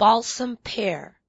balsam pear.